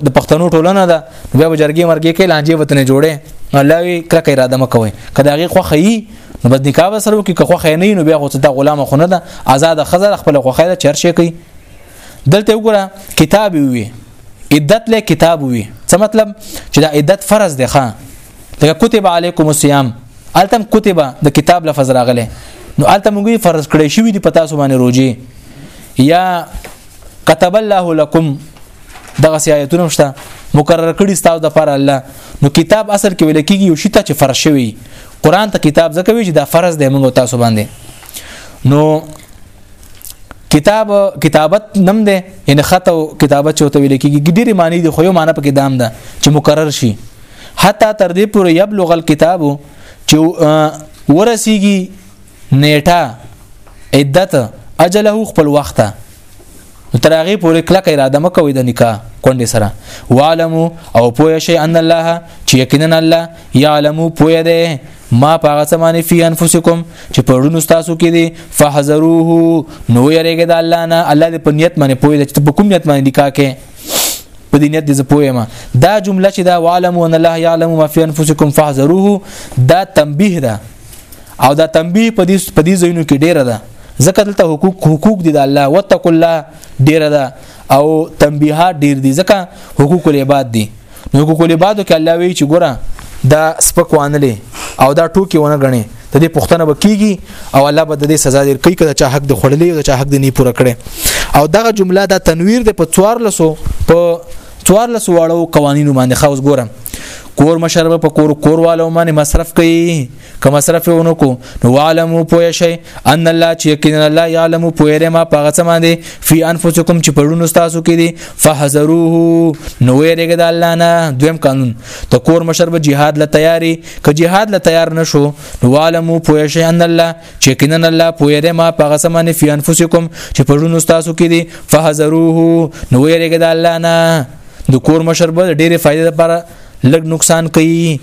د پښتنو ټولنه ده بیا به جرګې مرګې کې لانجې وطن جوړې الله یو کلک اراده مکو کداغي خو خي نو بس نکاح به سره وکي که خوخه نه نو بیا خو دا غلامه خونه ده آزاد خزر خپل خوخه ده چرشه کوي دلته وګوره کتاب وي عدت له کتاب وي څه مطلب چې دا عدت فرض دی ښا لکه کتب علیکم الصيام التم کتب د کتاب لفظ راغله نو التم موږ فرض کړی شوی دی پتا سو باندې روزي یا كتب الله لكم دغه سیایتونه مشته مقرر کړی ستاسو د پر الله نو کتاب اصل کې ویل کېږي یو شی ته چې فرض شوی قران ته کتاب ځکه وی چې دا فرض دی موږ تاسو باندې نو کتاب کتابت نم ده ان خط او کتابت چوته ویل کیږي ګډيري معنی دي خو یو معنی پکې دام ده چې مکرر شي حتی تر دې پورې یبلغ الكتاب چې ورسیږي نیټه عدت اجله خپل وخته تر هغه پورې کلک اراده مکوئ د نکاح کونډې سره وعلمو او پوه شي ان الله چې یقینا الله یعلمو پوه دی ما پاغه سمانه فی انفسکم چې پرونو تاسو کې دي فحذروه نو یریګه د الله نه الله دې په نیت باندې پوه دی چې په کوم نیت باندې نکاح کې په دې نیت دې پوهه ما دا جمله چې دا وعلم ان الله يعلم ما في انفسكم فاحذروه دا تنبيه ده او دا تنبیه په دې په دې ځایونو کې ډیره ده ځکه دلته حقوق حقوق دي د الله وتق الله ډیره ده او تنبیهات ډیر دي ځکه حقوق العباد دي نو حقوق العباد کې الله وی چې ګوره دا سپک وانلې او دا ټوکی ونه غني د دې پښتنه بکیږي او الله به د دې سزا در کوي کله چې حق د خړلې او چې حق د نه پوره کړي او دغه جمله دا تنویر د په 1400 په څوار لس واړو قوانینو باندې خاص ګورم کور مشربه په کور کور والو باندې مصرف کوي که مصرف ونه کو نو عالم پوه شي ان الله چې یقینا الله يعلم پوه لري ما پاغه سم دي فی انفسکم چې پړونو تاسو کې دي فحذروه نو ویریګ د الله نه دویم قانون ته کور مشربه jihad ل تیاری که jihad ل تیار نشو نو عالم پوه شي ان الله چې کینن الله پوهه ده ما په غسه باندې فی انفسکم چې په ژوند تاسو کې دي فحذروه نو یریګه د الله نه د کور مشر به ډېره فائدې لپاره لګ نقصان کوي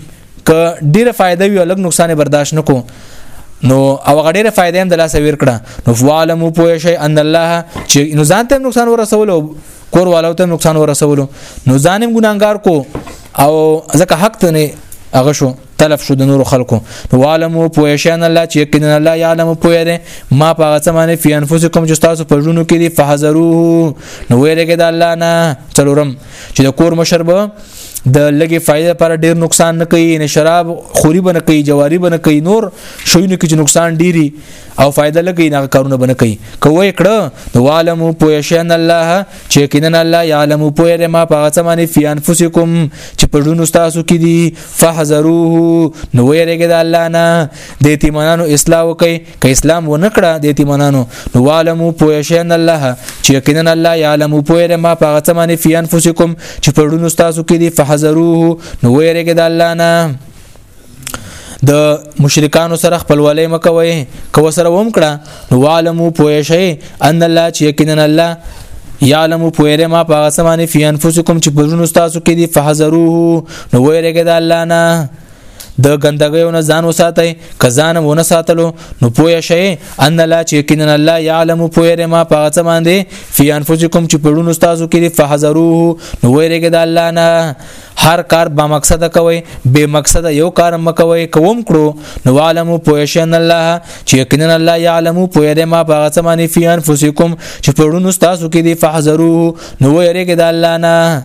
ک ډېره فائدې وي لګ نقصان برداشت نکو نو او غډېره فائدې هم د لاس ویر کړه نو فعلم پوه شي ان الله چې نو ځان ته نقصان ورسول کور والو ته نقصان ورسول نو ځانم ګناګار کو او ځکه حق ته نه هغه شو تلف شو د نور خلکو نو عالم او پوه شان الله چې یقینا الله یعلم پوه دی ما په هغه سمانه فی انفسکم چې تاسو په ژوند کې دی فحذروه نو ویلګه د الله نه څلورم چې د کور مشرب د لګي فائدې لپاره ډیر نقصان نه کوي نه شراب خوري بنه کوي جواری بنه کوي نور شوینو کې نقصان ډیری او فائدہ لګي نه کارونه بنه کوي کوی کړه نو عالم پوه شان الله چې یقینا الله یعلم پوهه ده ما په هغه باندې فی انفسکم چې په ژوند تاسو کې دي فحذروه نو ویریږي د الله نه د یتیمانو اصلاح وکي که اسلام و نکړه د یتیمانو نو عالم پوهه شین الله چې یقینا الله یعلم پوهه ده ما په هغه باندې فی انفسکم چې په ژوند تاسو کې دي فحذروه نو ویریږي د الله نه د مشرکانو سره خپلولې مکوي کو سره ووم کړه نو عالمو پوه شي ان الله چې یقینا الله یعلم پویره ما په اسمانه فی انفسکم چې پرونو تاسو کې دي فحذروه نو ویریګه د الله نه د ګندګیو نه ځان وساتئ کزان ونه ساتلو نو پوه شئ ان لا چې کینن الله یعلم پوهره ما پاغه څه باندې فی انفسکم چې پړونو تاسو کې فحذروه نو ویریګه د الله نه هر کار با مقصد کوي به مقصد یو کار مکوي کوم کړو نو عالم پوهشن الله چې یقینا الله يعلم پوهه دې ما په غسمانه فی انفسکم چې پړونو تاسو کې دي فحذروه نو یې کې د الله نه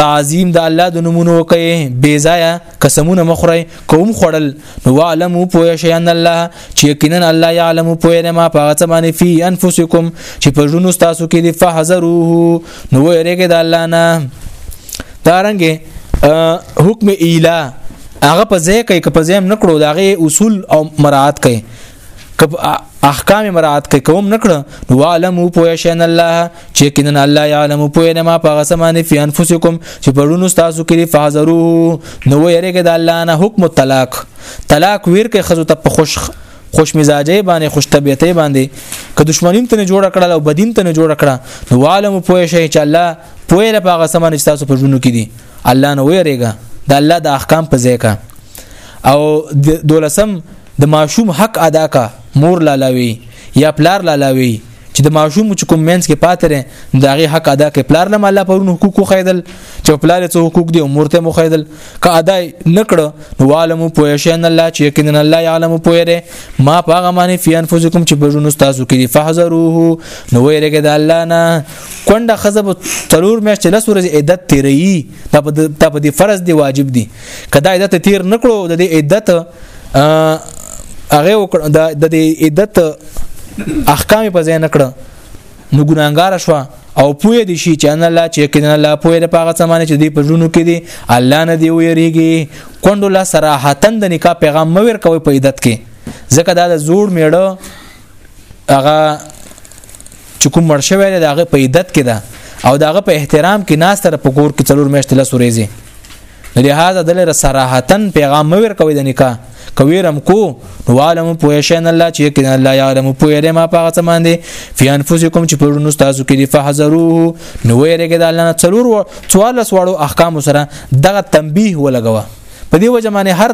تعظیم د الله د نمونه وکي بی ځای قسمونه مخره کوم خړل نو علم پوه شي ان الله چې یقینا الله يعلم پوه نه ما پاغه څه باندې فی انفسکم چې په ژوند تاسو کې دی فحذروه نو ویریګه د الله نه دارنګ حکم اله هغه په ځای کې په ځای نکړو دغه اصول او مراعات کوي کب احکام مراعات کوي کوم نکړه نو علم پوه شین الله چې کینن الله یعلم پوه نه ما په غسمانه فی انفسکم چې پرونو تاسو کې فحذرو نو یریګه د الله نه حکم طلاق طلاق ویر کې خزو ته په خوش خوش مزاجي باندې خوش طبيعتي باندې که دشمنین ته جوړ کړل او بدین ته جوړ کړه نو عالم پوه شي چې الله پوه له پاغه سمانه چې تاسو په ژوند کې دي الله نو ویریګه د الله د احکام په ځای کا او دولسم د ماشوم حق ادا کا مور لالا وی یا پلار لالا وی چې د ماشوم چې کوم مینس کې پاتره داغه حق ادا کې پلار لم الله پرون حقوق خیدل چې پلار څه حقوق دی عمر ته مخیدل که ادا نکړه نو عالم پوه شین الله چې یقینا الله عالم پوه لري ما پاغه معنی فی انفسکم چې بجونو تاسو کې دی فحذروه نو ویریګه د الله نه کونډه خزب تلور مې چې لس ورځې عدت تیری ته په دې فرض دی واجب دی کدا عدت تیر نکړو د دې عدت هغه وکړ د دې عدت احکام په ځای نه کړ نو ګناګار شو او پوهه دي شي چې ان الله چې کین الله پوهه د پاغه سمانه چې دی په ژوند کې دی الله نه دی ویریږي کندو لا صراحتن د نکاح پیغام مور کوي په عدت کې ځکه دا د زوړ میړه هغه چې کوم مرشه ویل دا هغه په عدت کې ده او داغه په احترام کې ناس تر په کور کې څلور میاشتې لس ورځې لہذا دلر صراحتا پیغام مور کوي د نکاح کویرم کو نو عالم پوه شین الله چې کین الله یعلم پوه لري ما پاغه سمان دي فی انفسکم چې په نو تاسو کې دی فحذروه نو ویریګه د الله نه څلور و څوالس واړو احکام سره دغه تنبیه ولګوه په دې وجه باندې هر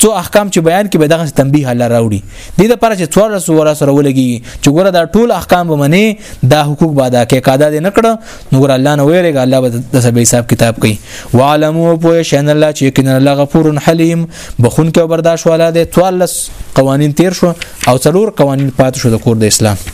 څو احکام چې بیان کې به دغه تنبیه الله راوړي د دې لپاره چې څوار سره ولګي چې ګوره دا ټول احکام به منې دا حقوق به ادا کې قاعده دې نکړه نو ګور الله نه ویریږي الله به د سبې حساب کتاب کوي وعلمو په شان الله چې کین الله غفور حلیم بخون کې برداشت والا دی توالس قوانین تیر شو او څلور قوانین پات شو د کور د اسلام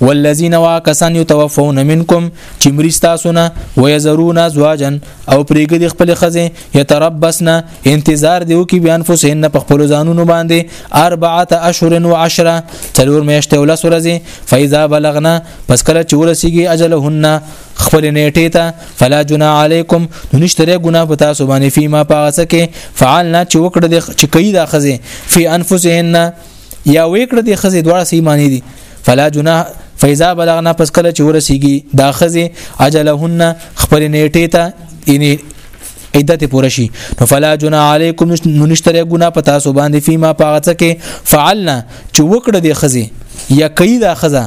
والذین واکسان یتوفون منکم چې مریستا سونه ويزرون ازواجن او پریګ د خپل خزه یتربصن انتظار دیو کی بیان فسهن په خپل ځانونو باندې اربعه اشهر و عشره تلور میاشتې ول سورزي فاذا بلغنا پس کله چې ورسیږي اجلهن خپل نیټه ته فلا جنا علیکم نشتره ګنا په تاسو باندې فيما پاسه کې فعلنا چې وکړه چې کوي دا خزه فی انفسهن یا وکړه د خزې دواړه صحیح معنی دي فلا جناح فیزا بلغنا پس کله چې ورسیږي دا خزې اجلهن خپل نیټه ته یعنی عدت پوره شي نو فلا جنا علیکم نشتره ګنا پتا سو باندې فيما پاغت کې فعلنا چې وکړه د خزي یا کوي دا خزه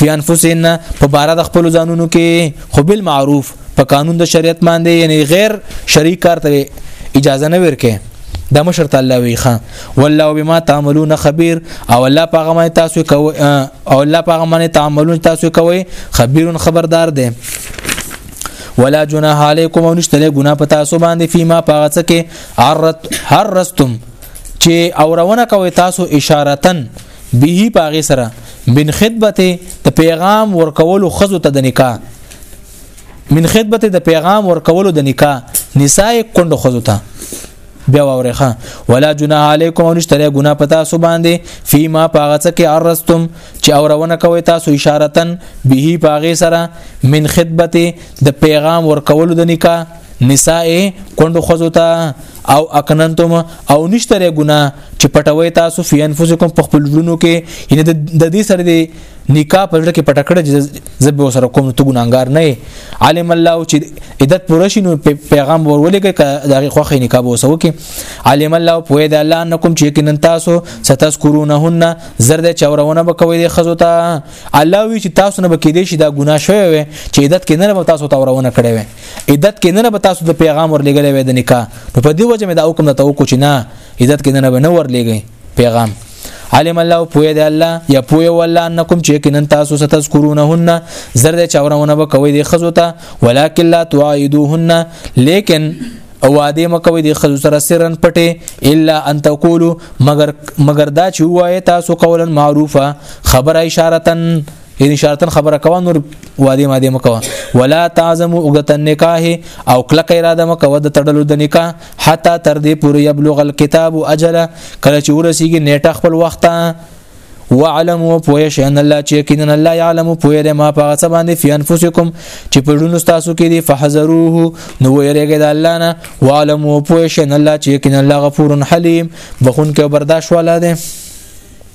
فی انفسهن په بار د خپل ځانونو کې خو بل معروف په قانون د شریعت باندې یعنی غیر شریک کار ته اجازه نه ورکه د مشرت الله وی خان والله بما تعملون خبير او الله پاغه باندې تاسو کوي او الله پاغه باندې تعملون تاسو کوي خبير خبردار دی ولا جناح علیکم او نشته ګنا په تاسو باندې فيما پاغه څه کې هر رستم چې اورونه کوي تاسو اشارتن به پاغه سره بن خدمته د پیغام ورکولو خزو ته د نکاح من خدمت د پیغام ورکولو د نکاح نساء کندو خزو ته بیا وورخه ولا جناح علیکم نشتره ګنا پتا سو باندې فيما پاغه څه کې ارستم چې اورونه کوي تاسو اشارتن به پاغه سره من خدمت د پیغام ورکول د نکاح نساء کندو خزو ته او اکننتم او نشتره ګنا چې پټوي تاسو فی انفسکم په خپل ژوندونو کې یعنی د دې سره نکاح په لړ کې پټ کړه چې زب سره کوم ته ګناګار نه عالم الله او چې عدت پوره شي نو پیغام ورولېږي ک دغه خوخه نکاح وسو کې عالم الله او پوهه د الله انکم چې کینن تاسو ستذکرونهن زرد چورونه بکوي د خزو ته الله وی چې تاسو نه بکې دي شي دا ګناه شوی وي چې عدت کې نه به تاسو تورونه کړی وي عدت کې نه به تاسو د پیغام ورلېږلی وي د نکاح نو په دې وجه مې دا حکم ته وکړو چې نه عدت کې نه به نه ورلېږي پیغام علم الله پوی دی الله یا پوی والله انکم چې کینن تاسو ستذکرونهن زرد چاورونه به کوي د خزو ته ولکن لا تعیدوهن لیکن او واده مکوي د خزو سره سرن پټه الا ان تقولوا مگر مگر دا چې وایي تاسو قولا معروفه خبره اشارتن ان اشارتن خبره کوه نور واده ماده مکوه ولا تعزموا عقد النکاح او کلک اراده مکوه د تړلو د نکاح حتی تر دې پورې یبلغ الكتاب اجله کله چې ورسیږي نیټه خپل وخت وعلم او پوه شي ان الله چې کینن الله يعلم پوه لري ما په غصه باندې فی انفسکم چې په ډونو تاسو کې دي فحذروه نو ویریږي د الله نه وعلم او پوه شي ان الله چې کینن الله غفور حلیم بخون کې برداشت والا دی